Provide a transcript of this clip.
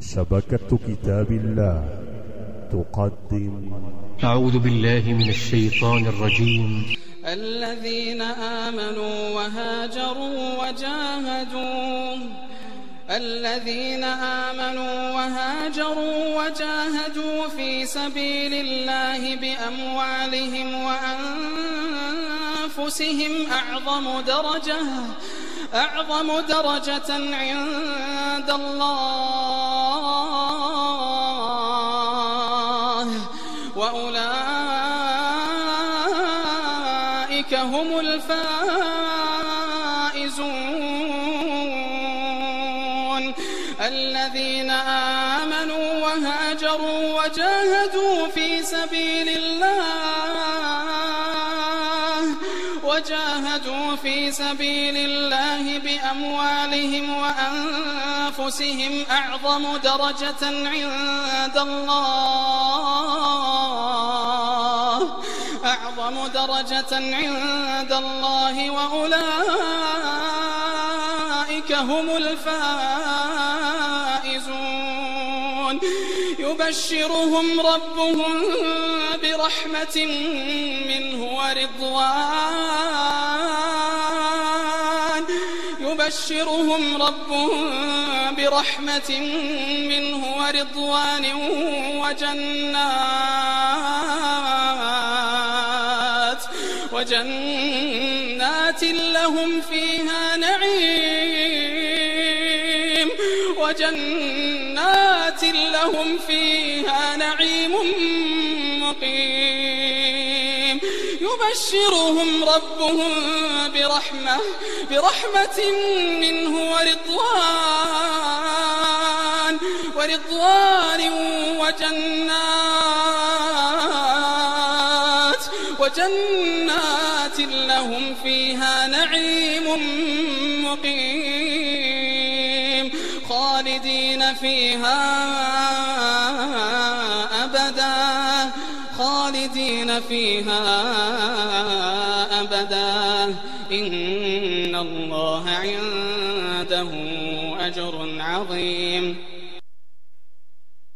شبكة كتاب الله تقدم. أعوذ بالله من الشيطان الرجيم. الذين آمنوا وهاجروا وجاهدوا. الذين آمنوا وهاجروا وجاهدوا في سبيل الله بأموالهم وأنفسهم أعظم درجة. أعظم درجة عند الله. وأولئك هم الفائزون. الذين آمنوا وهاجروا وجاهدوا في سبيل الله. وجاهدوا في سبيل الله بأموالهم وأنفسهم أعظم درجة عند الله. أعظم درجة عند الله وأولئك هم الفائزون. يبشرهم ربهم برحمة منه ورضوان. يبشرهم ربهم برحمة منه ورضوان وجنات. وجنات لهم فيها نعيم. وجنات لهم فيها نعيم مقيم. يبشرهم ربهم برحمة برحمة منه ورضوان ورضوان وجنات وجنات لهم فيها نعيم مقيم. خالدين فيها أبدا خالدين فيها أبدا. إن الله عنده أجر عظيم.